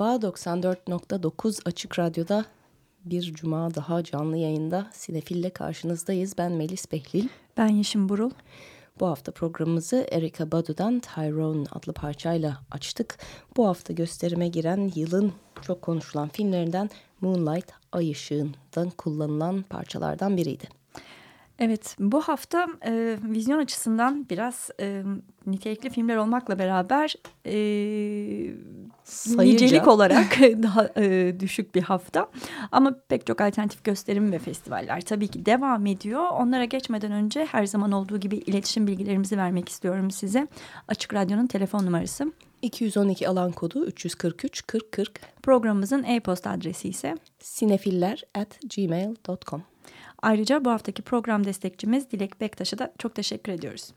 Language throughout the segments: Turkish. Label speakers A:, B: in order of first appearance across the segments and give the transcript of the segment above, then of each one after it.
A: Merhaba 94.9 Açık Radyo'da bir cuma daha canlı yayında Sinefil'le karşınızdayız. Ben Melis Behlil.
B: Ben Yeşim Burul.
A: Bu hafta programımızı Erika Badu'dan Tyrone adlı parçayla açtık. Bu hafta gösterime giren yılın çok konuşulan filmlerinden Moonlight, Ay Işığı'ndan kullanılan parçalardan biriydi.
B: Evet bu hafta e, vizyon açısından biraz e, nitelikli filmler olmakla beraber e,
A: Sayıca.
B: nicelik olarak daha e, düşük bir hafta. Ama pek çok alternatif gösterim ve festivaller tabii ki devam ediyor. Onlara geçmeden önce her zaman olduğu gibi iletişim bilgilerimizi vermek istiyorum size. Açık Radyo'nun telefon numarası.
A: 212 alan kodu 343 40 40
B: Programımızın e-posta adresi ise
A: sinefiller at gmail.com
B: Ayrıca bu haftaki program destekçimiz Dilek Bektaş'a da çok teşekkür ediyoruz.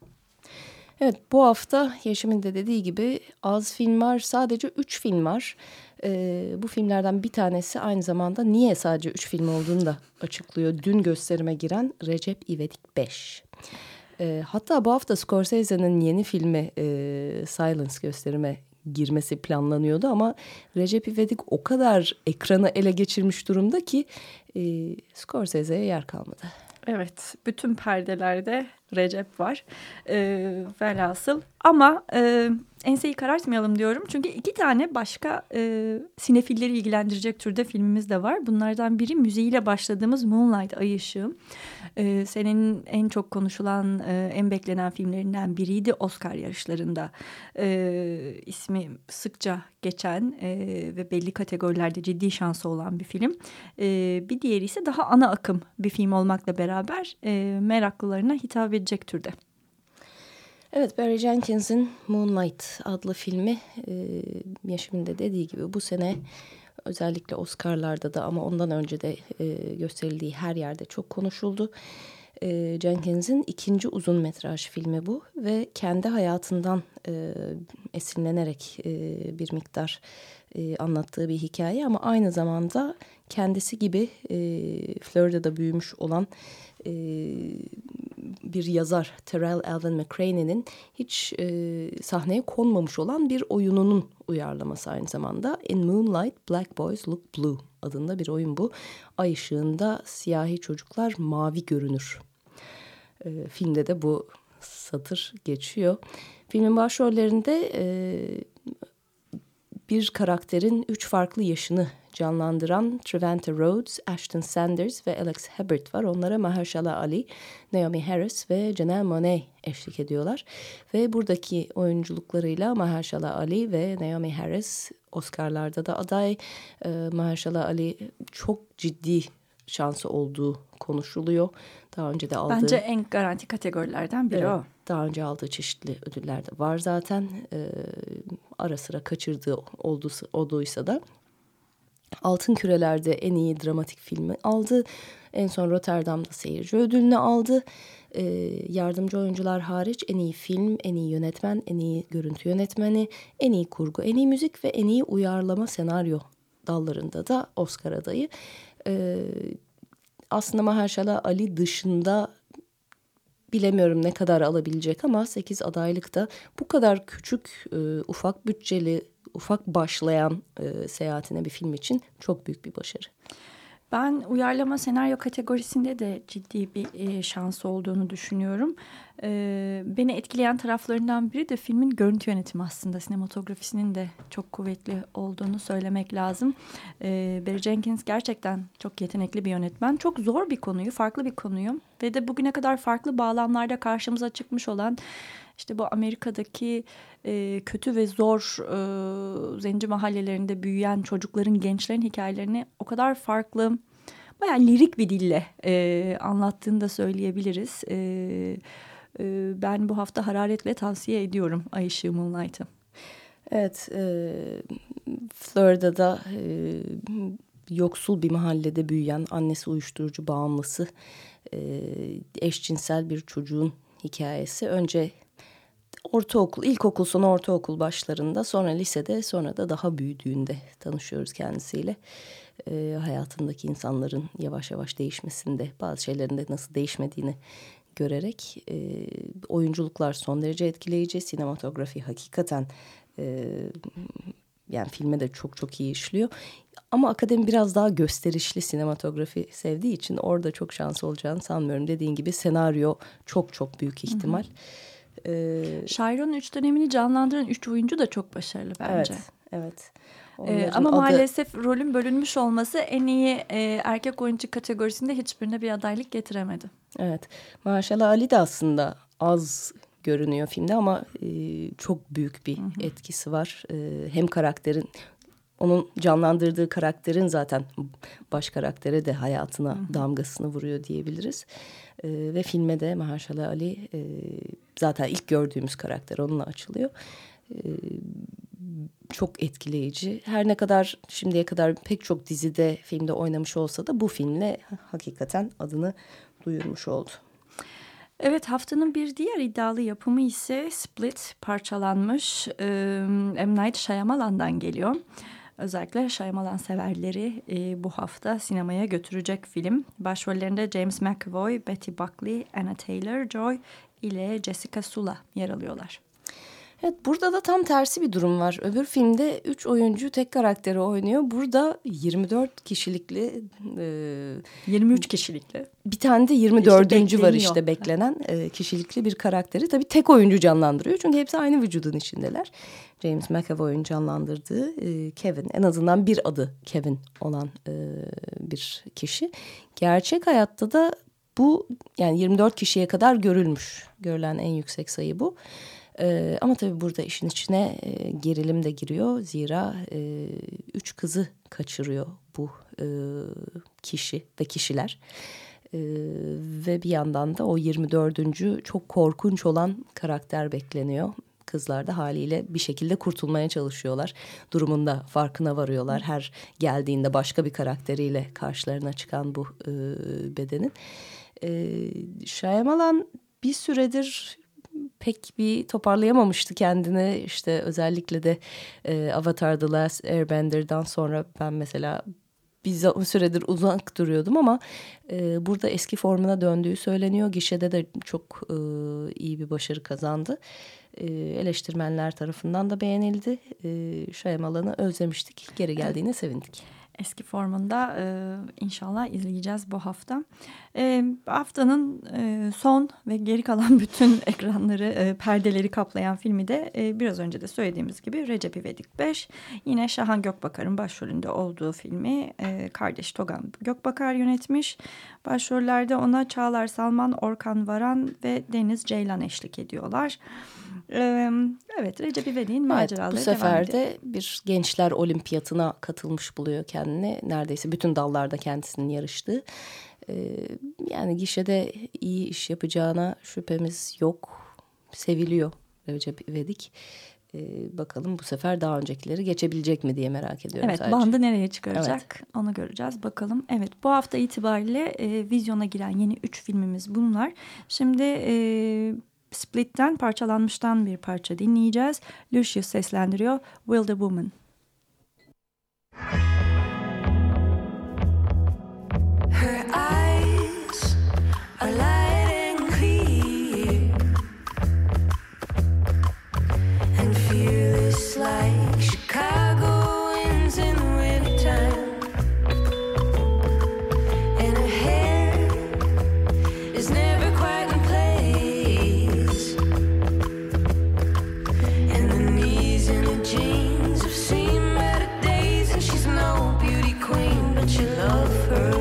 A: Evet bu hafta Yeşim'in de dediği gibi az film var. Sadece üç film var. Ee, bu filmlerden bir tanesi aynı zamanda niye sadece üç film olduğunu da açıklıyor. Dün gösterime giren Recep İvedik 5. Ee, hatta bu hafta Scorsese'nin yeni filmi e, Silence gösterime girmesi planlanıyordu ama Recep İvedik o kadar ekranı ele geçirmiş durumda ki e, Scorsese'ye yer kalmadı.
B: Evet, bütün perdelerde Recep var. Ee, velhasıl ama e, enseyi karartmayalım diyorum. Çünkü iki tane başka e, sinefilleri ilgilendirecek türde filmimiz de var. Bunlardan biri müziğiyle başladığımız Moonlight, Ay Işığı. Ee, senenin en çok konuşulan, e, en beklenen filmlerinden biriydi Oscar yarışlarında. Ee, ismi sıkça geçen e, ve belli kategorilerde ciddi şansı olan bir film. Ee, bir diğeri ise daha ana akım bir film olmakla beraber e, meraklılarına hitap edecek türde.
A: Evet Barry Jenkins'in Moonlight adlı filmi e, Yaşım'ın da dediği gibi bu sene özellikle Oscar'larda da ama ondan önce de e, gösterildiği her yerde çok konuşuldu. E, Jenkins'in ikinci uzun metraj filmi bu ve kendi hayatından e, esinlenerek e, bir miktar e, anlattığı bir hikaye ama aynı zamanda kendisi gibi e, Florida'da büyümüş olan e, bir yazar Terrell Alvin McCraney'nin hiç e, sahneye konmamış olan bir oyununun uyarlaması aynı zamanda. In Moonlight Black Boys Look Blue adında bir oyun bu. Ay ışığında siyahi çocuklar mavi görünür. E, filmde de bu satır geçiyor. Filmin başrollerinde e, bir karakterin üç farklı yaşını canlandıran Trevante Rhodes, Ashton Sanders ve Alex Hebert var. Onlara Mahershala Ali, Naomi Harris ve Janelle Monáe eşlik ediyorlar. Ve buradaki oyunculuklarıyla Mahershala Ali ve Naomi Harris Oscar'larda da aday. Ee, Mahershala Ali çok ciddi şansı olduğu konuşuluyor. Daha önce de aldığı...
B: Bence en garanti kategorilerden biri
A: Evet,
B: o.
A: Daha önce aldığı çeşitli ödüller de var zaten. Ee, ara sıra kaçırdığı olduysa, olduysa da. Altın Küreler'de en iyi dramatik filmi aldı. En son Rotterdam'da seyirci ödülünü aldı. Ee, yardımcı oyuncular hariç en iyi film, en iyi yönetmen, en iyi görüntü yönetmeni, en iyi kurgu, en iyi müzik ve en iyi uyarlama senaryo dallarında da Oscar adayı. Ee, aslında Mahershala Ali dışında bilemiyorum ne kadar alabilecek ama 8 adaylıkta bu kadar küçük, e, ufak bütçeli, ufak başlayan e, seyahatine bir film için çok büyük bir başarı.
B: Ben uyarlama senaryo kategorisinde de ciddi bir e, şansı olduğunu düşünüyorum. E, beni etkileyen taraflarından biri de filmin görüntü yönetimi aslında. Sinematografisinin de çok kuvvetli olduğunu söylemek lazım. E, Barry Jenkins gerçekten çok yetenekli bir yönetmen. Çok zor bir konuyu, farklı bir konuyu ve de bugüne kadar farklı bağlamlarda karşımıza çıkmış olan işte bu Amerika'daki e, kötü ve zor e, zenci mahallelerinde büyüyen çocukların, gençlerin hikayelerini o kadar farklı, bayağı lirik bir dille e, anlattığını da söyleyebiliriz. E, e, ben bu hafta hararetle tavsiye ediyorum Ay Işığı Moonlight'ı.
A: Evet, e, Florida'da e, yoksul bir mahallede büyüyen annesi uyuşturucu bağımlısı e, eşcinsel bir çocuğun hikayesi. Önce ortaokul, ilkokul sonu ortaokul başlarında sonra lisede sonra da daha büyüdüğünde tanışıyoruz kendisiyle. E, hayatındaki insanların yavaş yavaş değişmesinde bazı şeylerin de nasıl değişmediğini görerek e, oyunculuklar son derece etkileyici. Sinematografi hakikaten e, yani filme de çok çok iyi işliyor. Ama akademi biraz daha gösterişli sinematografi sevdiği için orada çok şans olacağını sanmıyorum. Dediğin gibi senaryo çok çok büyük ihtimal.
B: Hı hı. Ee, Şairon'un üç dönemini canlandıran üç oyuncu da çok başarılı bence.
A: Evet, evet.
B: Ee, ama adı... maalesef rolün bölünmüş olması en iyi e, erkek oyuncu kategorisinde hiçbirine bir adaylık getiremedi.
A: Evet. Maşallah Ali de aslında az görünüyor filmde ama e, çok büyük bir hı hı. etkisi var. E, hem karakterin onun canlandırdığı karakterin zaten baş karaktere de hayatına hı hı. damgasını vuruyor diyebiliriz. E, ve filme de Mahershala Ali e, zaten ilk gördüğümüz karakter onunla açılıyor. E, çok etkileyici. Her ne kadar şimdiye kadar pek çok dizide, filmde oynamış olsa da bu filmle hakikaten adını duyurmuş oldu.
B: Evet haftanın bir diğer iddialı yapımı ise Split parçalanmış e, M. Night Shyamalan'dan geliyor. Özellikle Shyamalan severleri e, bu hafta sinemaya götürecek film. Başrollerinde James McAvoy, Betty Buckley, Anna Taylor-Joy ile Jessica Sula yer alıyorlar.
A: Evet burada da tam tersi bir durum var. Öbür filmde 3 oyuncu tek karakteri oynuyor. Burada 24 kişilikli...
B: E, 23 kişilikli.
A: Bir tane de 24. İşte var işte beklenen e, kişilikli bir karakteri. Tabii tek oyuncu canlandırıyor. Çünkü hepsi aynı vücudun içindeler. James McAvoy'un canlandırdığı e, Kevin. En azından bir adı Kevin olan e, bir kişi. Gerçek hayatta da bu yani 24 kişiye kadar görülmüş. Görülen en yüksek sayı bu. Ee, ama tabii burada işin içine e, gerilim de giriyor. Zira e, üç kızı kaçırıyor bu e, kişi ve kişiler. E, ve bir yandan da o 24. çok korkunç olan karakter bekleniyor. Kızlar da haliyle bir şekilde kurtulmaya çalışıyorlar. Durumunda farkına varıyorlar. Her geldiğinde başka bir karakteriyle karşılarına çıkan bu e, bedenin. E, Shyamalan bir süredir pek bir toparlayamamıştı kendini. İşte özellikle de e, Avatar The Last Airbender'dan sonra ben mesela bir süredir uzak duruyordum ama e, burada eski formuna döndüğü söyleniyor. Gişede de çok e, iyi bir başarı kazandı. E, eleştirmenler tarafından da beğenildi. E, Şayamalan'ı özlemiştik. Geri geldiğine sevindik
B: eski formunda e, inşallah izleyeceğiz bu hafta. E, haftanın e, son ve geri kalan bütün ekranları, e, perdeleri kaplayan filmi de e, biraz önce de söylediğimiz gibi Recep İvedik 5. Yine Şahan Gökbakar'ın başrolünde olduğu filmi e, kardeş Togan Gökbakar yönetmiş. Başrollerde ona Çağlar Salman, Orkan Varan ve Deniz Ceylan eşlik ediyorlar. Recep İvedik'in maceraları
A: evet, Bu sefer de bir gençler olimpiyatına katılmış buluyor kendini. Neredeyse bütün dallarda kendisinin yarıştığı. Yani gişede iyi iş yapacağına şüphemiz yok. Seviliyor Recep İvedik. Bakalım bu sefer daha öncekileri geçebilecek mi diye merak ediyorum
B: evet,
A: sadece.
B: bandı nereye çıkaracak evet. onu göreceğiz bakalım. Evet bu hafta itibariyle e, vizyona giren yeni üç filmimiz bunlar. Şimdi e, Split'ten parçalanmıştan bir parça dinleyeceğiz. Lucius seslendiriyor Will the Woman. Her curve.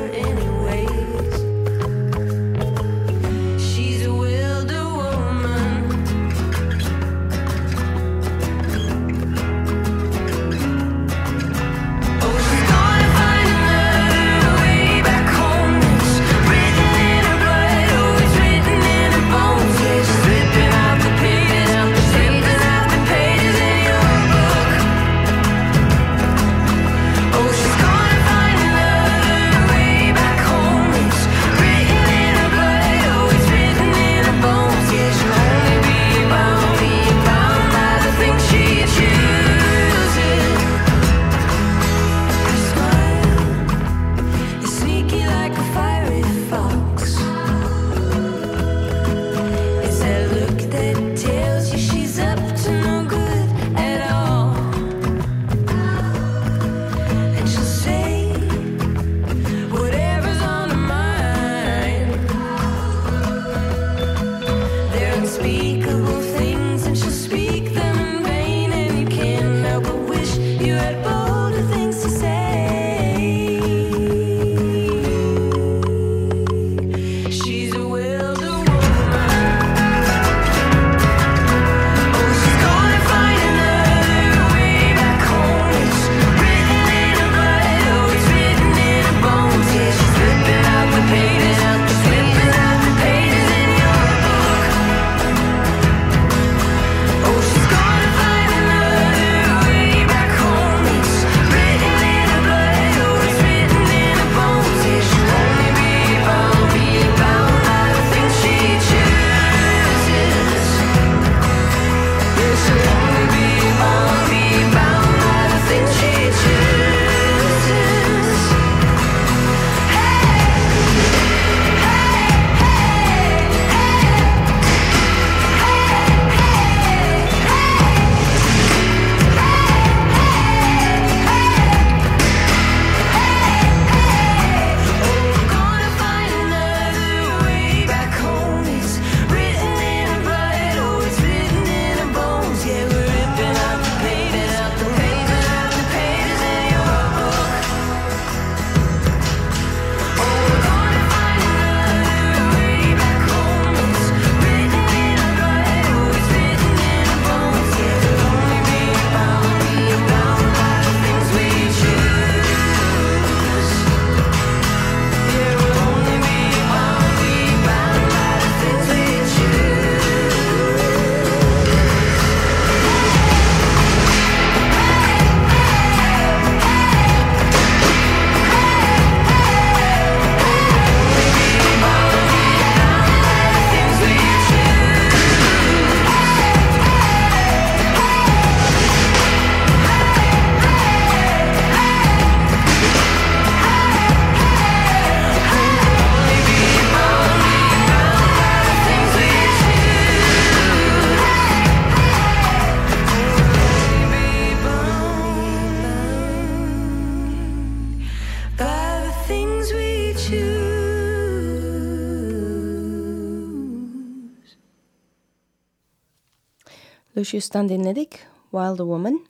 A: Lucius'tan dinledik Wild Woman.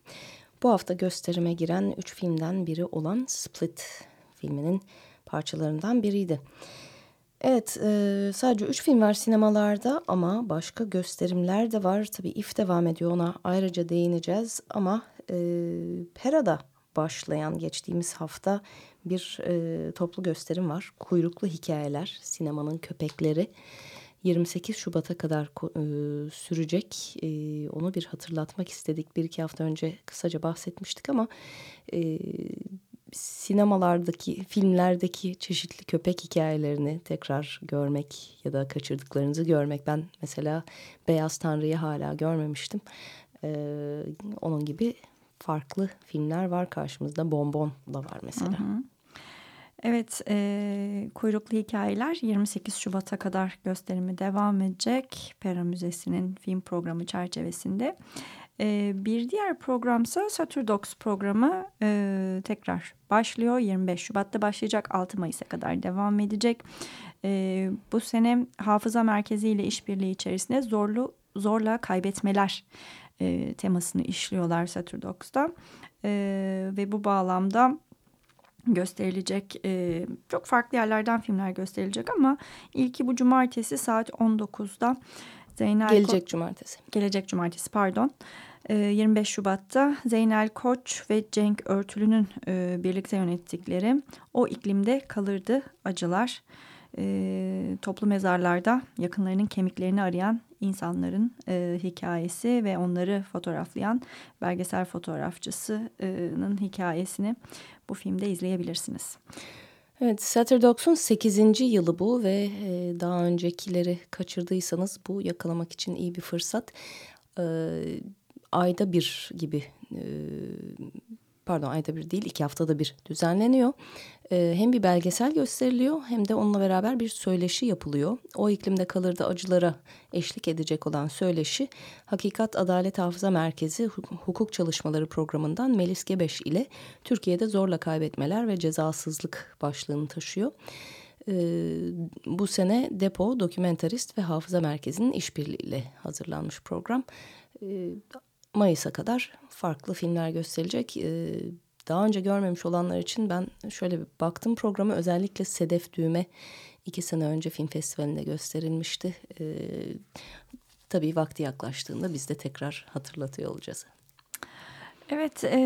A: Bu hafta gösterime giren üç filmden biri olan Split filminin parçalarından biriydi. Evet e, sadece üç film var sinemalarda ama başka gösterimler de var. Tabii If devam ediyor ona ayrıca değineceğiz ama e, Pera'da başlayan geçtiğimiz hafta bir e, toplu gösterim var. Kuyruklu Hikayeler, sinemanın köpekleri. 28 Şubat'a kadar e, sürecek. E, onu bir hatırlatmak istedik. Bir iki hafta önce kısaca bahsetmiştik ama e, sinemalardaki, filmlerdeki çeşitli köpek hikayelerini tekrar görmek ya da kaçırdıklarınızı görmek. Ben mesela Beyaz Tanrı'yı hala görmemiştim. E, onun gibi farklı filmler var karşımızda. Bonbon da var mesela. Hı hı.
B: Evet, e, Kuyruklu Hikayeler 28 Şubat'a kadar gösterimi devam edecek. Pera Müzesi'nin film programı çerçevesinde. E, bir diğer programsa Saturdox programı e, tekrar başlıyor. 25 Şubat'ta başlayacak, 6 Mayıs'a kadar devam edecek. E, bu sene Hafıza Merkezi ile işbirliği içerisinde zorlu zorla kaybetmeler e, temasını işliyorlar Saturdox'ta. E, ve bu bağlamda gösterilecek e, çok farklı yerlerden filmler gösterilecek ama ilki bu cumartesi saat 19'da
A: Zeynel gelecek Ko cumartesi.
B: Gelecek cumartesi pardon. E, 25 Şubat'ta Zeynel Koç ve Cenk Örtülü'nün e, birlikte yönettikleri O iklimde Kalırdı Acılar e, toplu mezarlarda yakınlarının kemiklerini arayan insanların e, hikayesi ve onları fotoğraflayan belgesel fotoğrafçısının hikayesini bu filmde izleyebilirsiniz.
A: Evet, Saturdogs'un 8. yılı bu ve e, daha öncekileri kaçırdıysanız bu yakalamak için iyi bir fırsat. E, ayda bir gibi e, pardon ayda bir değil iki haftada bir düzenleniyor. Ee, hem bir belgesel gösteriliyor hem de onunla beraber bir söyleşi yapılıyor. O iklimde kalırdı acılara eşlik edecek olan söyleşi Hakikat Adalet Hafıza Merkezi Hukuk Çalışmaları Programı'ndan Melis Gebeş ile Türkiye'de zorla kaybetmeler ve cezasızlık başlığını taşıyor. Ee, bu sene Depo, Dokumentarist ve Hafıza Merkezi'nin işbirliğiyle hazırlanmış program. Ee, Mayıs'a kadar farklı filmler gösterilecek. Ee, daha önce görmemiş olanlar için ben şöyle bir baktım programı özellikle Sedef Düğme iki sene önce film festivalinde gösterilmişti. Ee, tabii vakti yaklaştığında biz de tekrar hatırlatıyor olacağız.
B: Evet, e,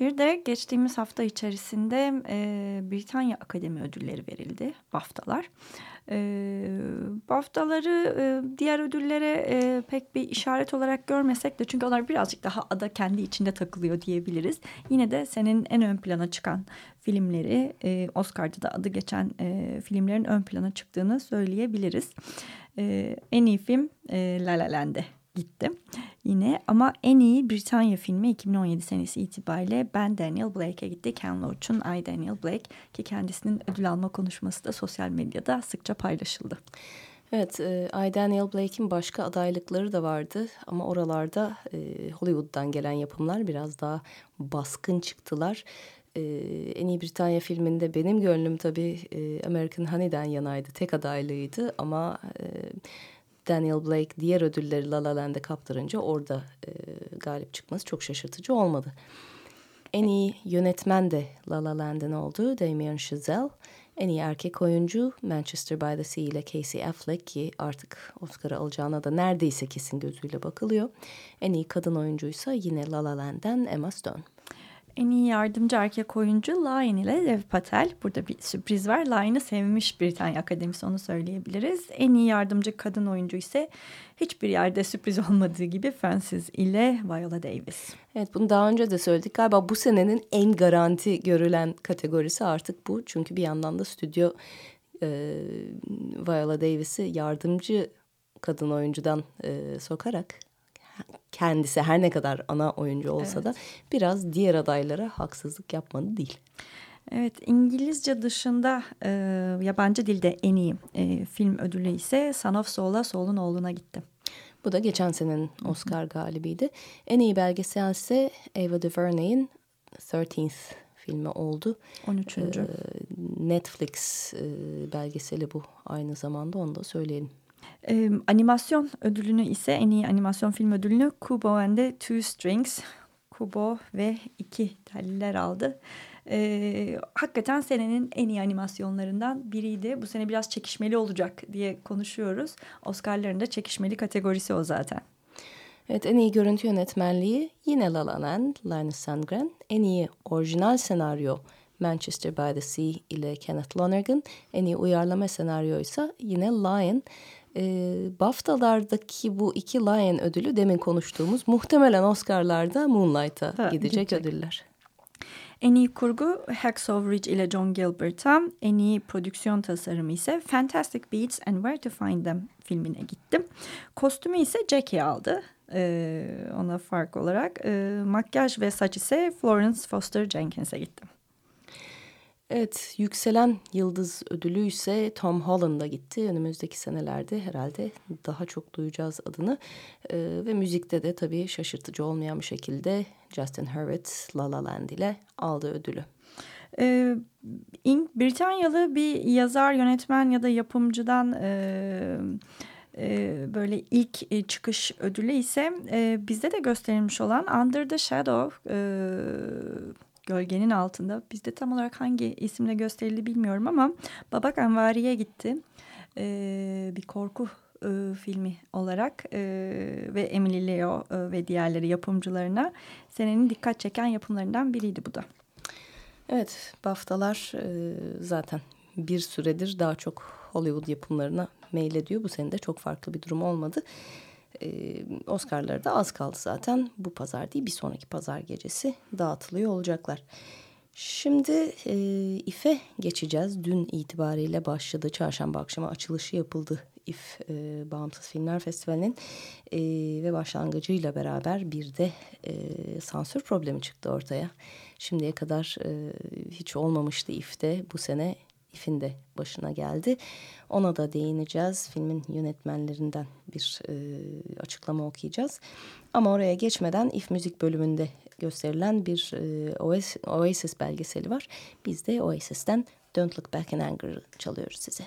B: bir de geçtiğimiz hafta içerisinde e, Britanya Akademi Ödülleri verildi, BAFTA'lar. E, BAFTA'ları e, diğer ödüllere e, pek bir işaret olarak görmesek de çünkü onlar birazcık daha ada kendi içinde takılıyor diyebiliriz. Yine de senin en ön plana çıkan filmleri, e, Oscar'da da adı geçen e, filmlerin ön plana çıktığını söyleyebiliriz. E, en iyi film e, La La Land'e gitti yine ama en iyi Britanya filmi 2017 senesi itibariyle Ben Daniel Blake'e gitti. Ken Loach'un I Daniel Blake ki kendisinin ödül alma konuşması da sosyal medyada sıkça paylaşıldı.
A: Evet, e, I Daniel Blake'in başka adaylıkları da vardı ama oralarda e, Hollywood'dan gelen yapımlar biraz daha baskın çıktılar. E, en iyi Britanya filminde benim gönlüm tabii e, American Honey'den yanaydı. Tek adaylığıydı ama Daniel Blake diğer ödülleri La La Land'e kaptırınca orada e, galip çıkması çok şaşırtıcı olmadı. En iyi yönetmen de La La Land'in oldu Damien Chazelle. En iyi erkek oyuncu Manchester by the Sea ile Casey Affleck ki artık Oscar'ı alacağına da neredeyse kesin gözüyle bakılıyor. En iyi kadın oyuncuysa yine La La Land'den Emma Stone.
B: En iyi yardımcı erkek oyuncu Lion ile Dev Patel. Burada bir sürpriz var. Lion'ı sevmiş Britanya Akademisi onu söyleyebiliriz. En iyi yardımcı kadın oyuncu ise hiçbir yerde sürpriz olmadığı gibi Frances ile Viola Davis.
A: Evet bunu daha önce de söyledik. Galiba bu senenin en garanti görülen kategorisi artık bu. Çünkü bir yandan da stüdyo e, Viola Davis'i yardımcı kadın oyuncudan e, sokarak kendisi her ne kadar ana oyuncu olsa evet. da biraz diğer adaylara haksızlık yapmadı değil.
B: Evet İngilizce dışında e, yabancı dilde en iyi e, film ödülü ise Son of Saul'a Saul'un oğluna gitti.
A: Bu da geçen senenin Oscar galibiydi. En iyi belgesel ise Ava DuVernay'in 13th filmi oldu.
B: 13. Ee,
A: Netflix e, belgeseli bu aynı zamanda onu da söyleyelim.
B: Ee, animasyon ödülünü ise en iyi animasyon film ödülünü Kubo and the Two Strings, Kubo ve iki telliler aldı. Ee, hakikaten senenin en iyi animasyonlarından biriydi. Bu sene biraz çekişmeli olacak diye konuşuyoruz. Oscar'ların da çekişmeli kategorisi o zaten.
A: Evet en iyi görüntü yönetmenliği yine La La Land, Linus Sandgren. En iyi orijinal senaryo Manchester by the Sea ile Kenneth Lonergan. En iyi uyarlama senaryo ise yine Lion. E, BAFTA'lardaki bu iki Lion ödülü demin konuştuğumuz muhtemelen Oscar'larda Moonlight'a gidecek,
B: gidecek.
A: ödüller.
B: En iyi kurgu Hacksaw Ridge ile John Gilbert'a, en iyi prodüksiyon tasarımı ise Fantastic Beasts and Where to Find Them filmine gittim. Kostümü ise Jackie aldı ee, ona fark olarak. Ee, makyaj ve saç ise Florence Foster Jenkins'e gittim.
A: Evet, yükselen yıldız ödülü ise Tom Holland'a gitti. Önümüzdeki senelerde herhalde daha çok duyacağız adını. Ee, ve müzikte de tabii şaşırtıcı olmayan bir şekilde Justin Hurwitz La La Land ile aldı ödülü.
B: Ee, Britanyalı bir yazar, yönetmen ya da yapımcıdan e, böyle ilk e, çıkış ödülü ise e, bizde de gösterilmiş olan Under the Shadow, e, gölgenin altında. Bizde tam olarak hangi isimle gösterildi bilmiyorum ama Babak Anvari'ye gitti. E, bir korku e, filmi olarak e, ve Emily Leo e, ve diğerleri yapımcılarına senenin dikkat çeken yapımlarından biriydi bu da.
A: Evet, BAFTA'lar e, zaten bir süredir daha çok Hollywood yapımlarına meylediyor. Bu sene de çok farklı bir durum olmadı. E, Oscar'ları da az kaldı zaten. Bu pazar değil bir sonraki pazar gecesi dağıtılıyor olacaklar. Şimdi e, İF'e geçeceğiz. Dün itibariyle başladı. Çarşamba akşamı açılışı yapıldı İF e, Bağımsız Filmler Festivali'nin e, ve başlangıcıyla beraber bir de e, sansür problemi çıktı ortaya. Şimdiye kadar e, hiç olmamıştı İF'te. Bu sene İF'in de başına geldi. Ona da değineceğiz. Filmin yönetmenlerinden bir e, açıklama okuyacağız. Ama oraya geçmeden İF müzik bölümünde gösterilen bir e, Oasis, belgeseli var. Biz de Oasis'ten Don't Look Back in Anger çalıyoruz size.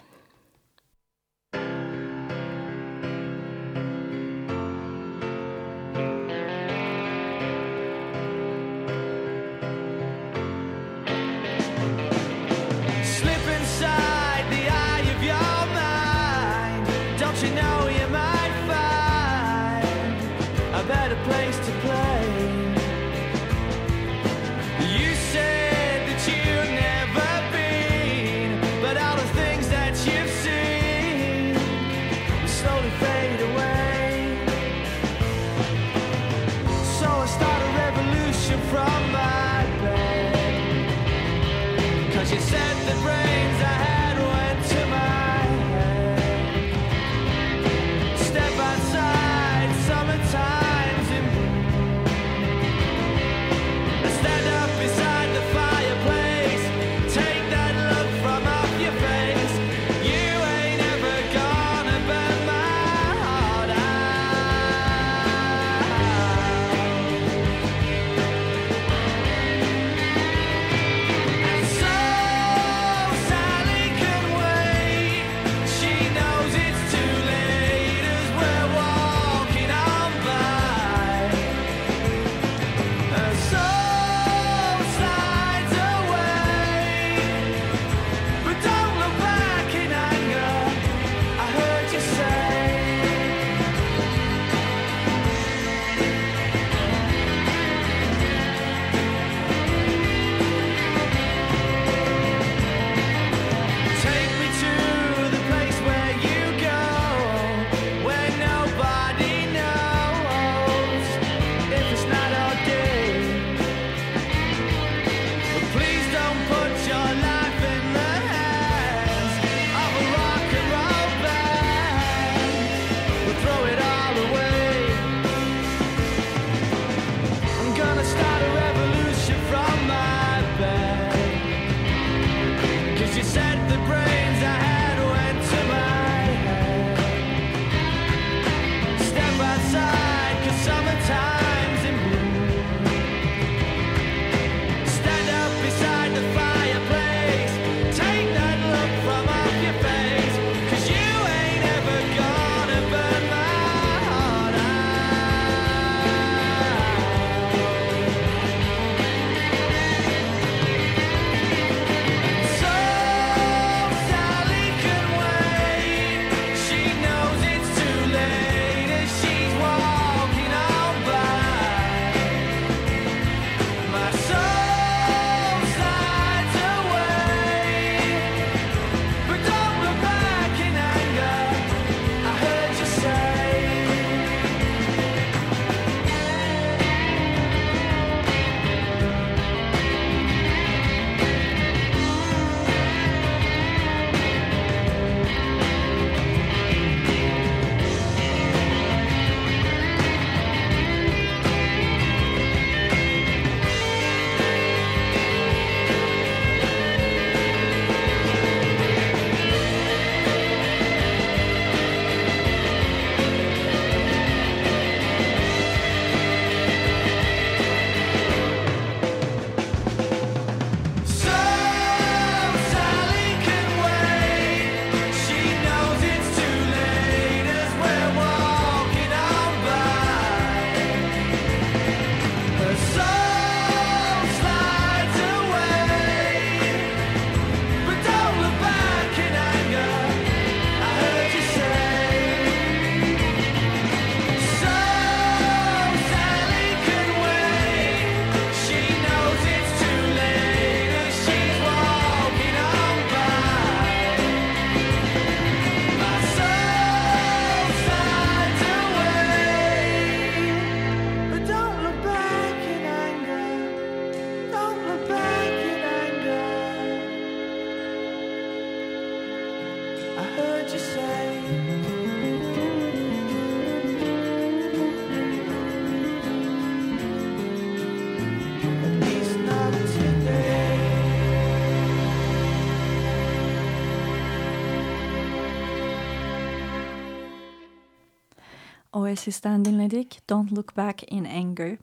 B: Oasis'ten dinledik. Don't Look Back in Anger.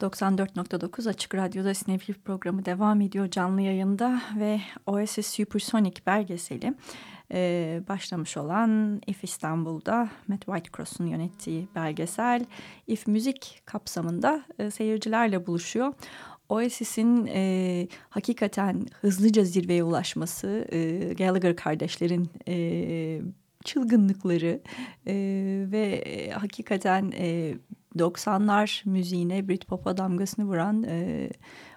B: 94.9 Açık Radyo'da Sinefil programı devam ediyor canlı yayında ve Oasis Supersonic belgeseli e, başlamış olan If İstanbul'da Matt Whitecross'un yönettiği belgesel If Müzik kapsamında e, seyircilerle buluşuyor. Oasis'in e, hakikaten hızlıca zirveye ulaşması, e, Gallagher kardeşlerin e, çılgınlıkları e, ve hakikaten e, 90'lar müziğine Britpop'a damgasını vuran e,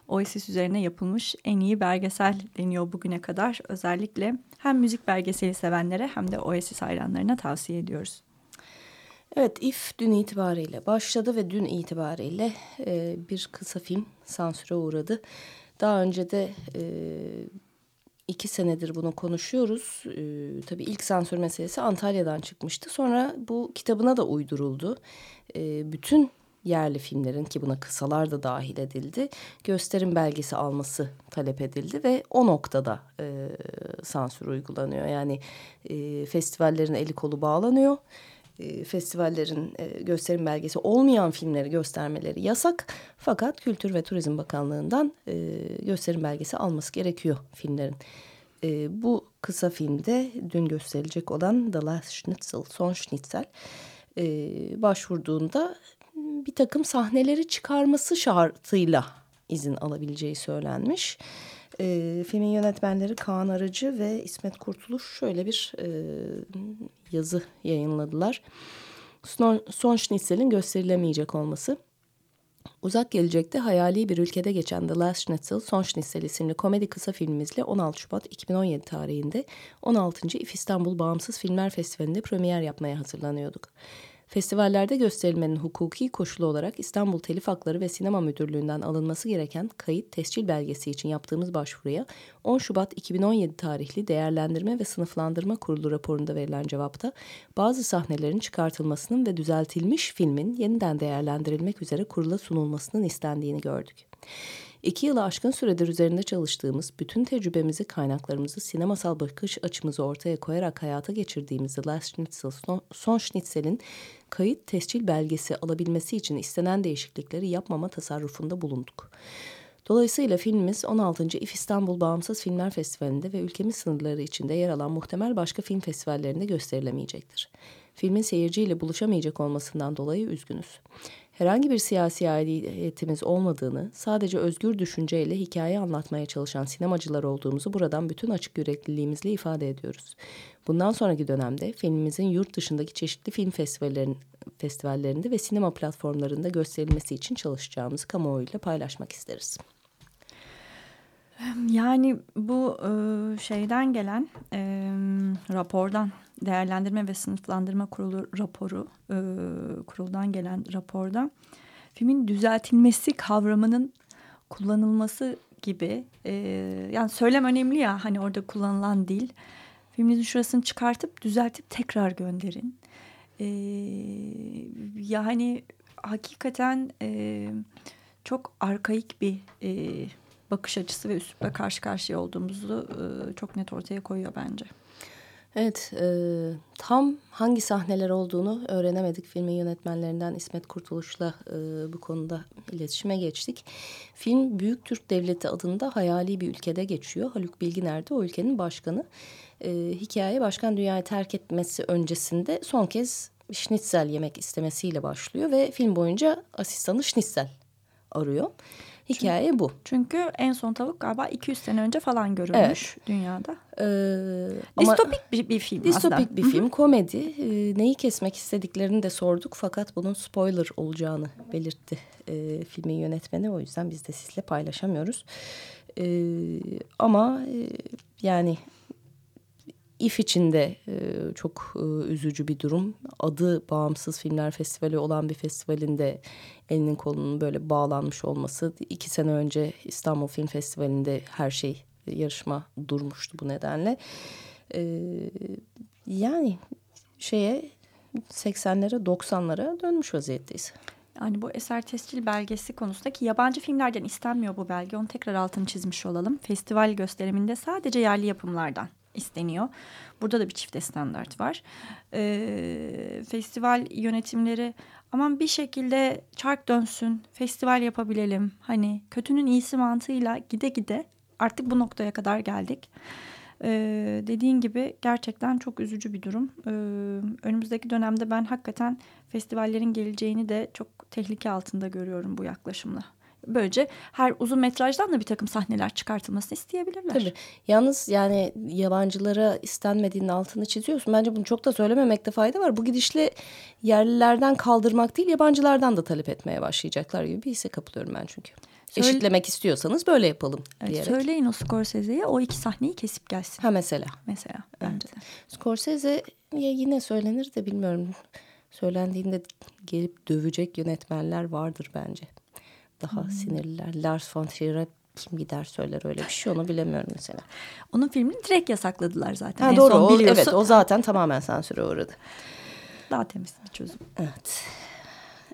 B: Oasis üzerine yapılmış en iyi belgesel deniyor bugüne kadar. Özellikle hem müzik belgeseli sevenlere hem de Oasis hayranlarına tavsiye ediyoruz.
A: Evet, If dün itibariyle başladı ve dün itibariyle e, bir kısa film sansüre uğradı. Daha önce de e, iki senedir bunu konuşuyoruz. E, tabii ilk sansür meselesi Antalya'dan çıkmıştı. Sonra bu kitabına da uyduruldu. E, bütün yerli filmlerin ki buna kısalar da dahil edildi. Gösterim belgesi alması talep edildi ve o noktada e, sansür uygulanıyor. Yani e, festivallerin eli kolu bağlanıyor festivallerin e, gösterim belgesi olmayan filmleri göstermeleri yasak. Fakat Kültür ve Turizm Bakanlığı'ndan e, gösterim belgesi alması gerekiyor filmlerin. E, bu kısa filmde dün gösterilecek olan The Last Schnitzel, Son Schnitzel e, başvurduğunda bir takım sahneleri çıkarması şartıyla izin alabileceği söylenmiş. E, filmin yönetmenleri Kaan Aracı ve İsmet Kurtuluş şöyle bir e, yazı yayınladılar. Son, Schnitzel'in gösterilemeyecek olması. Uzak gelecekte hayali bir ülkede geçen The Last Schnitzel, Son Schnitzel isimli komedi kısa filmimizle 16 Şubat 2017 tarihinde 16. İF İstanbul Bağımsız Filmler Festivali'nde premier yapmaya hazırlanıyorduk. Festivallerde gösterilmenin hukuki koşulu olarak İstanbul Telif Hakları ve Sinema Müdürlüğü'nden alınması gereken kayıt tescil belgesi için yaptığımız başvuruya 10 Şubat 2017 tarihli Değerlendirme ve Sınıflandırma Kurulu raporunda verilen cevapta bazı sahnelerin çıkartılmasının ve düzeltilmiş filmin yeniden değerlendirilmek üzere kurula sunulmasının istendiğini gördük. İki yılı aşkın süredir üzerinde çalıştığımız, bütün tecrübemizi, kaynaklarımızı, sinemasal bakış açımızı ortaya koyarak hayata geçirdiğimiz The Last Schnitzel, Son, Son Schnitzel'in kayıt tescil belgesi alabilmesi için istenen değişiklikleri yapmama tasarrufunda bulunduk. Dolayısıyla filmimiz 16. İF İstanbul Bağımsız Filmler Festivali'nde ve ülkemiz sınırları içinde yer alan muhtemel başka film festivallerinde gösterilemeyecektir. Filmin seyirciyle buluşamayacak olmasından dolayı üzgünüz herhangi bir siyasi aidiyetimiz olmadığını, sadece özgür düşünceyle hikaye anlatmaya çalışan sinemacılar olduğumuzu buradan bütün açık yürekliliğimizle ifade ediyoruz. Bundan sonraki dönemde filmimizin yurt dışındaki çeşitli film festivallerin, festivallerinde ve sinema platformlarında gösterilmesi için çalışacağımızı kamuoyuyla paylaşmak isteriz.
B: Yani bu e, şeyden gelen e, rapordan değerlendirme ve sınıflandırma kurulu raporu e, kuruldan gelen raporda filmin düzeltilmesi kavramının kullanılması gibi e, yani söylem önemli ya hani orada kullanılan dil filminizin şurasını çıkartıp düzeltip tekrar gönderin. E, yani hakikaten e, çok arkaik bir e, bakış açısı ve üslupla karşı karşıya olduğumuzu e, çok net ortaya koyuyor bence.
A: Evet, e, tam hangi sahneler olduğunu öğrenemedik. Filmin yönetmenlerinden İsmet Kurtuluş'la e, bu konuda iletişime geçtik. Film Büyük Türk Devleti adında hayali bir ülkede geçiyor. Haluk Bilginer de o ülkenin başkanı. E, hikaye başkan dünyayı terk etmesi öncesinde son kez schnitzel yemek istemesiyle başlıyor ve film boyunca asistanı schnitzel arıyor. Hikaye
B: çünkü,
A: bu.
B: Çünkü en son tavuk galiba 200 sene önce falan görülmüş evet. dünyada.
A: Ee,
B: distopik bir, bir film
A: distopik
B: aslında.
A: bir film, komedi. Ee, neyi kesmek istediklerini de sorduk fakat bunun spoiler olacağını belirtti e, filmin yönetmeni. O yüzden biz de sizle paylaşamıyoruz. E, ama e, yani İF içinde e, çok üzücü bir durum. Adı Bağımsız Filmler Festivali olan bir festivalinde elinin kolunun böyle bağlanmış olması. iki sene önce İstanbul Film Festivali'nde her şey yarışma durmuştu bu nedenle. Yani şeye 80'lere 90'lara dönmüş vaziyetteyiz.
B: Yani bu eser tescil belgesi konusundaki yabancı filmlerden istenmiyor bu belge. Onu tekrar altını çizmiş olalım. Festival gösteriminde sadece yerli yapımlardan isteniyor. Burada da bir çifte standart var. Ee, festival yönetimleri aman bir şekilde çark dönsün, festival yapabilelim. Hani kötünün iyisi mantığıyla gide gide artık bu noktaya kadar geldik. Ee, dediğin gibi gerçekten çok üzücü bir durum. Ee, önümüzdeki dönemde ben hakikaten festivallerin geleceğini de çok tehlike altında görüyorum bu yaklaşımla. Böylece her uzun metrajdan da bir takım sahneler çıkartılmasını isteyebilirler.
A: Tabii. Yalnız yani yabancılara istenmediğinin altını çiziyorsun. Bence bunu çok da söylememekte fayda var. Bu gidişle yerlilerden kaldırmak değil yabancılardan da talep etmeye başlayacaklar gibi bir hisse kapılıyorum ben çünkü.
B: Söyle-
A: Eşitlemek istiyorsanız böyle yapalım
B: Evet,
A: diyerek.
B: söyleyin o Scorsese'ye o iki sahneyi kesip gelsin
A: Ha mesela.
B: mesela bence de.
A: Scorsese'ye yine söylenir de bilmiyorum. Söylendiğinde gelip dövecek yönetmenler vardır bence. Daha sinirliler. Lars von Trier'e kim gider söyler öyle bir şey onu bilemiyorum mesela.
B: Onun filmini direkt yasakladılar zaten.
A: Ha,
B: en
A: doğru
B: son
A: o,
B: biliyorsun.
A: evet o zaten tamamen sansüre uğradı.
B: Daha temiz bir çözüm.
A: Evet.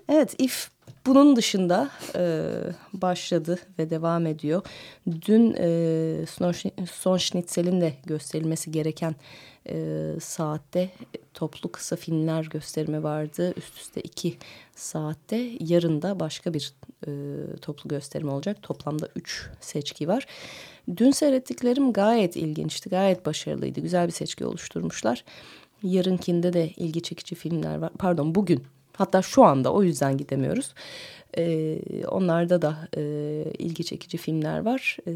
A: Evet If bunun dışında e, başladı ve devam ediyor. Dün e, Son Schnitzel'in de gösterilmesi gereken e, saatte toplu kısa filmler gösterimi vardı. Üst üste iki saatte. Yarın da başka bir e, toplu gösterim olacak. Toplamda üç seçki var. Dün seyrettiklerim gayet ilginçti. Gayet başarılıydı. Güzel bir seçki oluşturmuşlar. Yarınkinde de ilgi çekici filmler var. Pardon bugün. Hatta şu anda o yüzden gidemiyoruz. Ee, onlarda da e, ilgi çekici filmler var. Ee,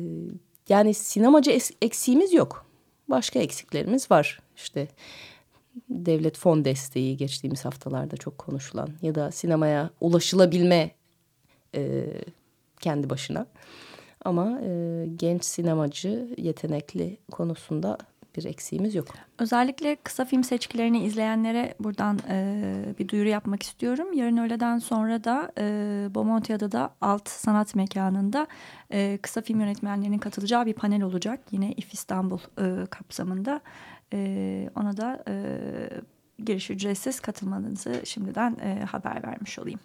A: yani sinemacı eksiğimiz yok. Başka eksiklerimiz var. İşte devlet fon desteği geçtiğimiz haftalarda çok konuşulan ya da sinemaya ulaşılabilme e, kendi başına. Ama e, genç sinemacı yetenekli konusunda bir eksiğimiz yok.
B: Özellikle kısa film seçkilerini izleyenlere buradan e, bir duyuru yapmak istiyorum. Yarın öğleden sonra da e, Bomontia'da da Alt Sanat Mekanı'nda e, kısa film yönetmenlerinin katılacağı bir panel olacak. Yine İF İstanbul e, kapsamında. E, ona da e, giriş ücretsiz katılmanızı şimdiden e, haber vermiş olayım.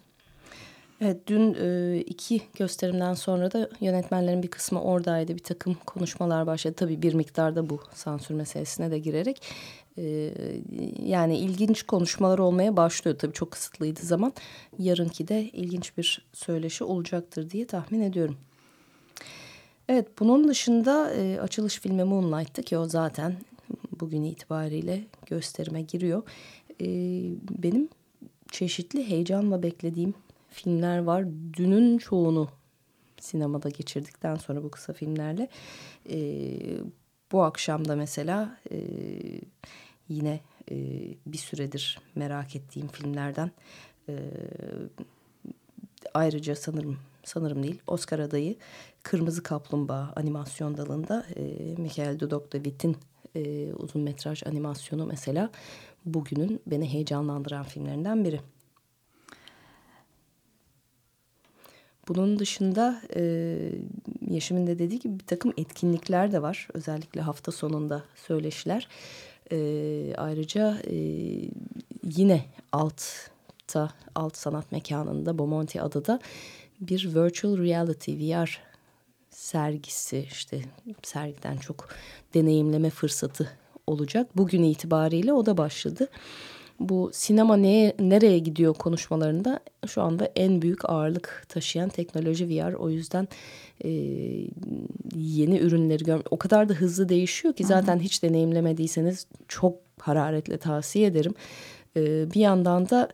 A: Evet dün iki gösterimden sonra da yönetmenlerin bir kısmı oradaydı. Bir takım konuşmalar başladı. Tabii bir miktarda bu sansür meselesine de girerek. Yani ilginç konuşmalar olmaya başlıyor. Tabii çok kısıtlıydı zaman. Yarınki de ilginç bir söyleşi olacaktır diye tahmin ediyorum. Evet bunun dışında açılış filmi Moonlight'tı ki o zaten bugün itibariyle gösterime giriyor. Benim çeşitli heyecanla beklediğim filmler var. Dünün çoğunu sinemada geçirdikten sonra bu kısa filmlerle e, bu akşam da mesela e, yine e, bir süredir merak ettiğim filmlerden e, ayrıca sanırım sanırım değil Oscar adayı Kırmızı Kaplumbağa animasyon dalında e, Michael Dudok-David'in e, uzun metraj animasyonu mesela bugünün beni heyecanlandıran filmlerinden biri. Bunun dışında e, Yeşim'in de dediği gibi bir takım etkinlikler de var. Özellikle hafta sonunda söyleşiler. E, ayrıca e, yine altta, alt sanat mekanında Bomonti adada bir virtual reality VR sergisi işte sergiden çok deneyimleme fırsatı olacak. Bugün itibariyle o da başladı. Bu sinema neye, nereye gidiyor konuşmalarında şu anda en büyük ağırlık taşıyan teknoloji VR. O yüzden e, yeni ürünleri gör o kadar da hızlı değişiyor ki zaten hiç deneyimlemediyseniz çok hararetle tavsiye ederim. E, bir yandan da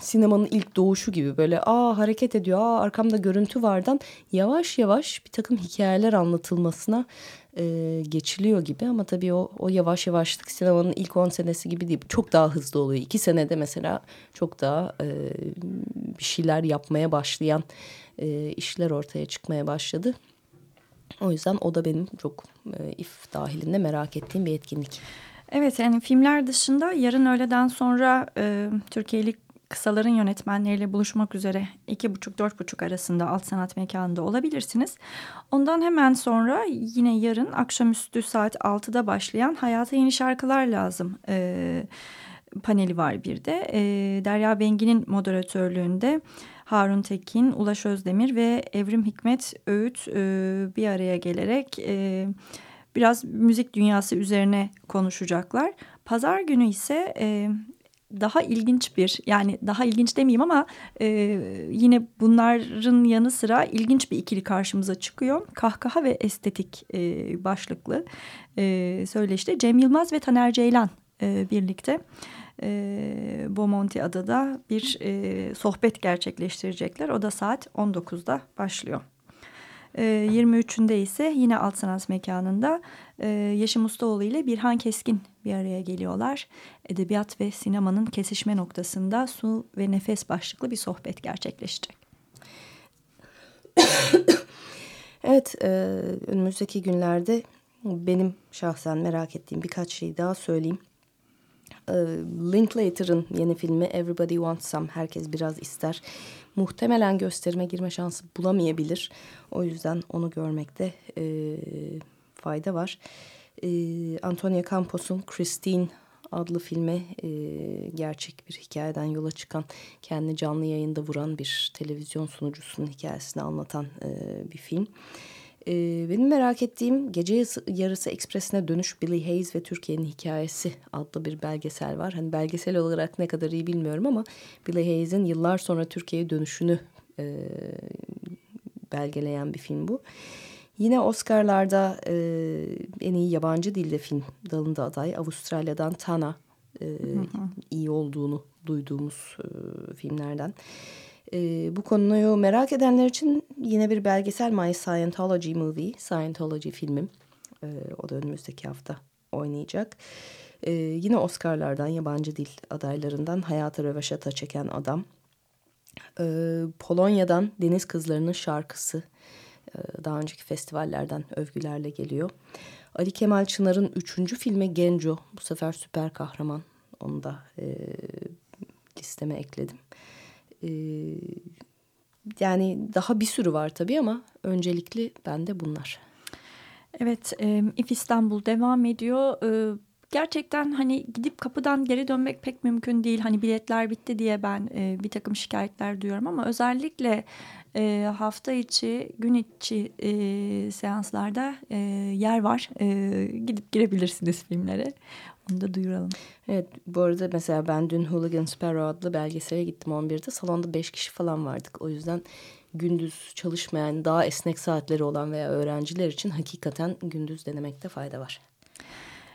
A: sinemanın ilk doğuşu gibi böyle aa hareket ediyor aa arkamda görüntü vardan yavaş yavaş bir takım hikayeler anlatılmasına e, geçiliyor gibi. Ama tabii o, o yavaş yavaşlık sinemanın ilk 10 senesi gibi değil. Çok daha hızlı oluyor. İki senede mesela çok daha e, bir şeyler yapmaya başlayan e, işler ortaya çıkmaya başladı. O yüzden o da benim çok e, if dahilinde merak ettiğim bir etkinlik.
B: Evet yani filmler dışında yarın öğleden sonra e, Türkiye'li kısaların yönetmenleriyle buluşmak üzere iki buçuk dört buçuk arasında alt sanat mekanında olabilirsiniz. Ondan hemen sonra yine yarın akşamüstü saat 6'da başlayan Hayata Yeni Şarkılar Lazım e, paneli var bir de. E, Derya Bengi'nin moderatörlüğünde Harun Tekin, Ulaş Özdemir ve Evrim Hikmet Öğüt e, bir araya gelerek... E, biraz müzik dünyası üzerine konuşacaklar. Pazar günü ise e, daha ilginç bir yani daha ilginç demeyeyim ama e, yine bunların yanı sıra ilginç bir ikili karşımıza çıkıyor. Kahkaha ve estetik e, başlıklı e, söyleşte Cem Yılmaz ve Taner Ceylan e, birlikte e, Bomonti Adada bir e, sohbet gerçekleştirecekler. O da saat 19'da başlıyor. E, 23'ünde ise yine Alt Sanat Mekanı'nda e, Yeşim Ustaoğlu ile Birhan Keskin bir araya geliyorlar. Edebiyat ve sinemanın kesişme noktasında su ve nefes başlıklı bir sohbet gerçekleşecek.
A: Evet, e, önümüzdeki günlerde benim şahsen merak ettiğim birkaç şey daha söyleyeyim. E, Linklater'ın yeni filmi Everybody Wants Some, herkes biraz ister. Muhtemelen gösterime girme şansı bulamayabilir. O yüzden onu görmekte e, fayda var. E, Antonia Campos'un Christine adlı filmi e, gerçek bir hikayeden yola çıkan, kendi canlı yayında vuran bir televizyon sunucusunun hikayesini anlatan e, bir film. E, benim merak ettiğim Gece Yarısı Ekspresine Dönüş Billy Hayes ve Türkiye'nin Hikayesi adlı bir belgesel var. Hani belgesel olarak ne kadar iyi bilmiyorum ama Billy Hayes'in yıllar sonra Türkiye'ye dönüşünü e, belgeleyen bir film bu. Yine Oscar'larda e, en iyi yabancı dilde film dalında aday. Avustralya'dan Tana e, iyi olduğunu duyduğumuz e, filmlerden. E, bu konuyu merak edenler için yine bir belgesel My Scientology Movie, Scientology filmim. E, o da önümüzdeki hafta oynayacak. E, yine Oscar'lardan yabancı dil adaylarından Hayata Röveşata çeken adam. E, Polonya'dan Deniz Kızlarının Şarkısı daha önceki festivallerden övgülerle geliyor. Ali Kemal Çınar'ın üçüncü filmi Genco. Bu sefer süper kahraman. Onu da e, listeme ekledim. E, yani daha bir sürü var tabii ama öncelikli bende bunlar.
B: Evet, e, If İstanbul devam ediyor. E, gerçekten hani gidip kapıdan geri dönmek pek mümkün değil. Hani biletler bitti diye ben e, bir takım şikayetler duyuyorum ama özellikle e, hafta içi, gün içi e, seanslarda e, yer var. E, gidip girebilirsiniz filmlere. Onu da duyuralım.
A: Evet bu arada mesela ben dün Hooligan Sparrow adlı belgesele gittim 11'de. Salonda 5 kişi falan vardık. O yüzden gündüz çalışmayan, daha esnek saatleri olan veya öğrenciler için hakikaten gündüz denemekte fayda var.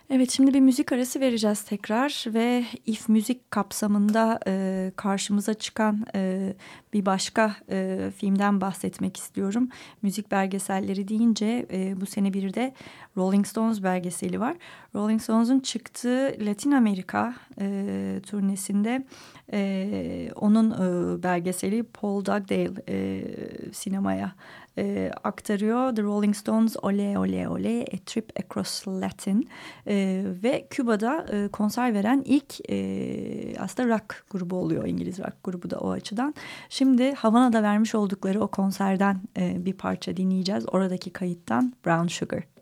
B: Evet şimdi bir müzik arası vereceğiz tekrar ve if müzik kapsamında e, karşımıza çıkan e, bir başka e, filmden bahsetmek istiyorum. Müzik belgeselleri deyince e, bu sene bir de Rolling Stones belgeseli var. Rolling Stones'un çıktığı Latin Amerika e, turnesinde e, onun e, belgeseli Paul Dugdale e, sinemaya e, aktarıyor. The Rolling Stones Ole Ole Ole A Trip Across Latin e, ve Küba'da e, konser veren ilk e, aslında rock grubu oluyor İngiliz rock grubu da o açıdan. Şimdi Havana'da vermiş oldukları o konserden e, bir parça dinleyeceğiz. Oradaki kayıttan Brown Sugar.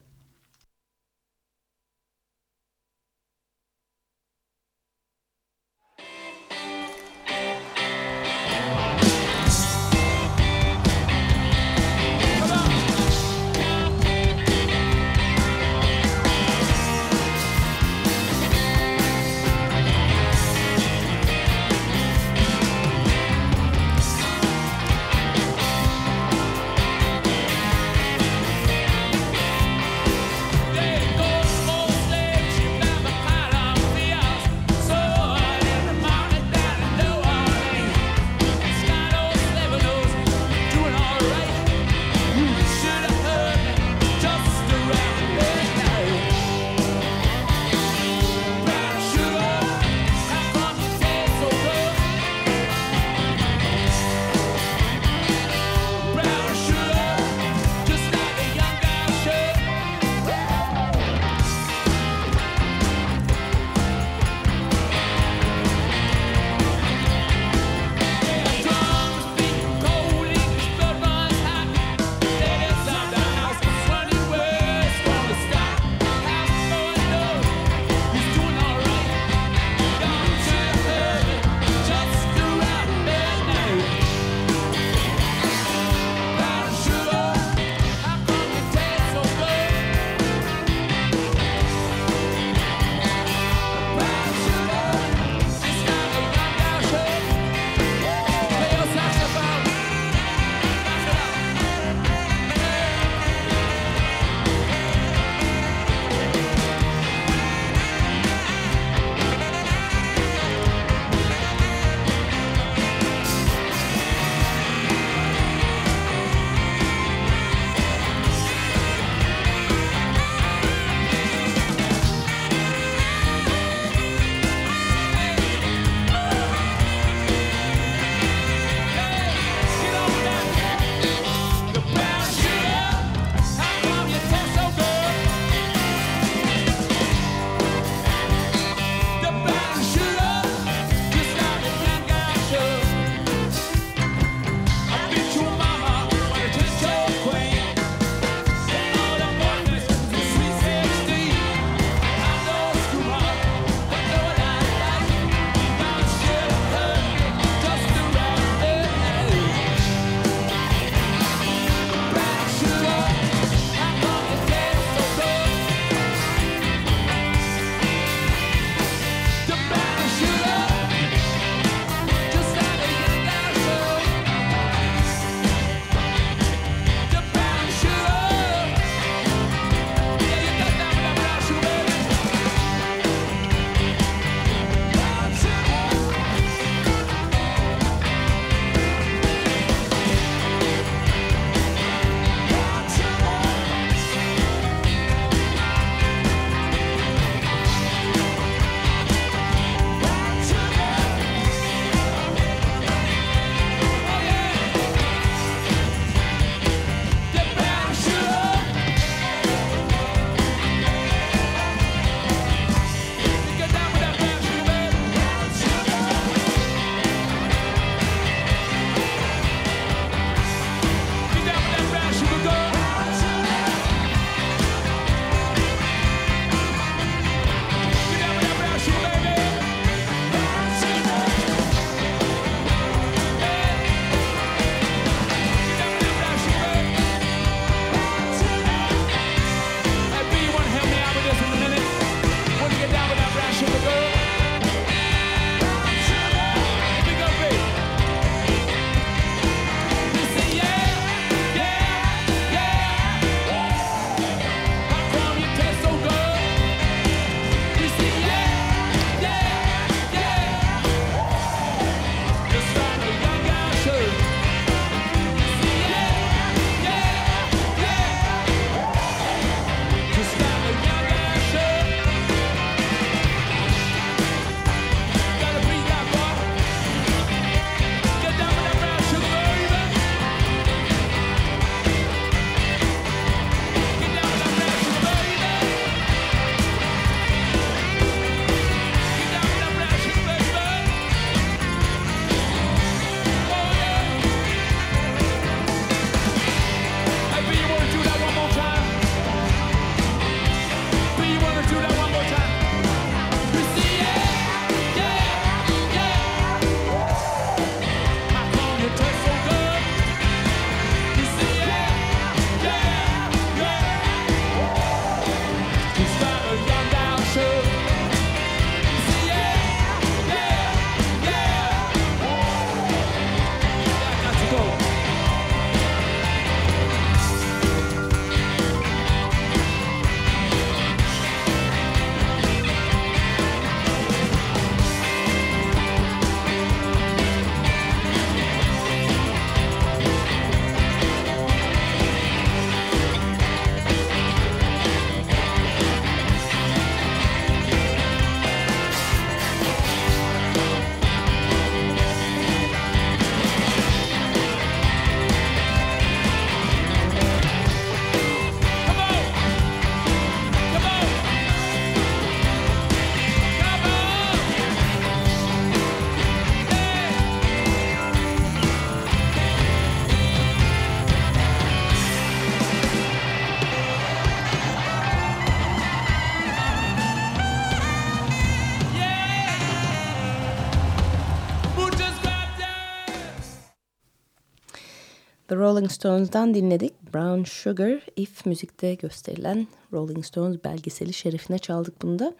A: Rolling Stones'dan dinledik. Brown Sugar, If müzikte gösterilen Rolling Stones belgeseli şerefine çaldık bunu da.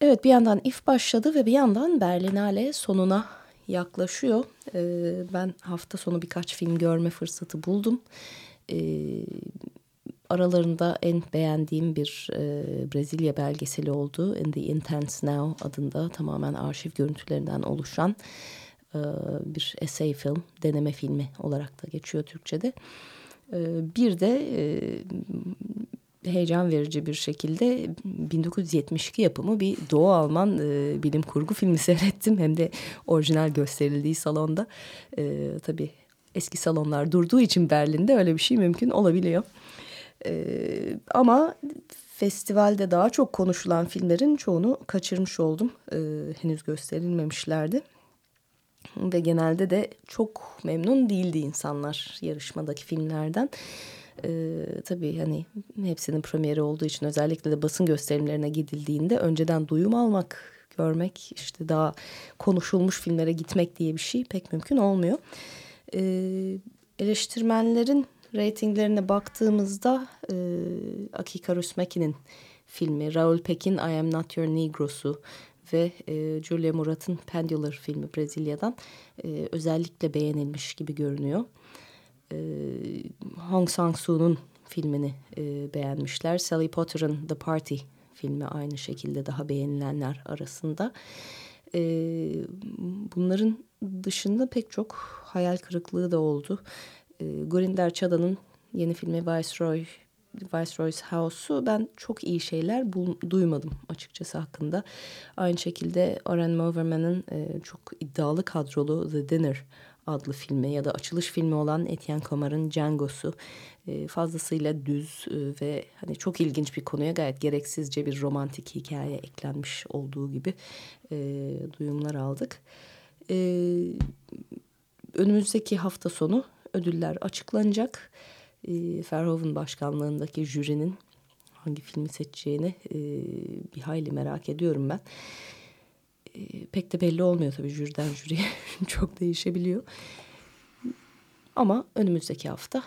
A: Evet bir yandan If başladı ve bir yandan Berlinale sonuna yaklaşıyor. Ee, ben hafta sonu birkaç film görme fırsatı buldum. Ee, aralarında en beğendiğim bir e, Brezilya belgeseli oldu. In the Intense Now adında tamamen arşiv görüntülerinden oluşan e, bir essay film, deneme filmi olarak da geçiyor Türkçe'de. E, bir de e, heyecan verici bir şekilde 1972 yapımı bir Doğu Alman bilim kurgu filmi seyrettim. Hem de orijinal gösterildiği salonda. E, tabii eski salonlar durduğu için Berlin'de öyle bir şey mümkün olabiliyor. Ama festivalde daha çok konuşulan filmlerin çoğunu kaçırmış oldum. Henüz gösterilmemişlerdi. Ve genelde de çok memnun değildi insanlar yarışmadaki filmlerden. Ee, tabii hani hepsinin premieri olduğu için özellikle de basın gösterimlerine gidildiğinde önceden duyum almak, görmek, işte daha konuşulmuş filmlere gitmek diye bir şey pek mümkün olmuyor. Ee, eleştirmenlerin reytinglerine baktığımızda e, Akika Rusmeki'nin filmi, Raul Peck'in I Am Not Your Negro'su ve e, Julia Murat'ın Pendular filmi Brezilya'dan e, özellikle beğenilmiş gibi görünüyor. E, Hong Sang-soo'nun filmini e, beğenmişler. Sally Potter'ın The Party filmi aynı şekilde daha beğenilenler arasında. E, bunların dışında pek çok hayal kırıklığı da oldu. E, Gurinder Chada'nın yeni filmi Viceroy Viceroy's House'u ben çok iyi şeyler duymadım açıkçası hakkında. Aynı şekilde Oren Moverman'ın e, çok iddialı kadrolu The Dinner adlı filmi ya da açılış filmi olan Etienne Comar'ın Django'su e, fazlasıyla düz e, ve hani çok ilginç bir konuya gayet gereksizce bir romantik hikaye eklenmiş olduğu gibi e, duyumlar aldık. E, önümüzdeki hafta sonu ödüller açıklanacak e, Verhoeven başkanlığındaki jürinin hangi filmi seçeceğini e, bir hayli merak ediyorum ben. E, pek de belli olmuyor tabii jüriden jüriye. Çok değişebiliyor. Ama önümüzdeki hafta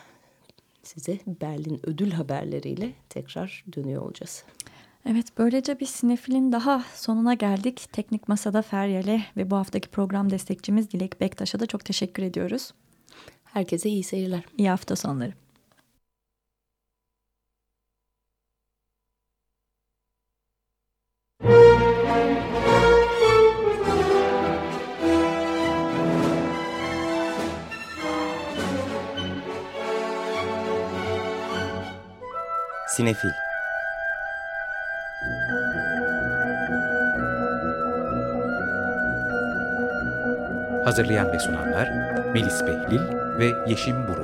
A: size Berlin ödül haberleriyle tekrar dönüyor olacağız.
B: Evet böylece bir sinefilin daha sonuna geldik. Teknik Masa'da Feryal'e ve bu haftaki program destekçimiz Dilek Bektaş'a da çok teşekkür ediyoruz.
A: Herkese iyi seyirler.
B: İyi hafta sonları.
C: Sinefil.
D: Hazırlayan ve sunanlar Melis Behlil ve Yeşim Burul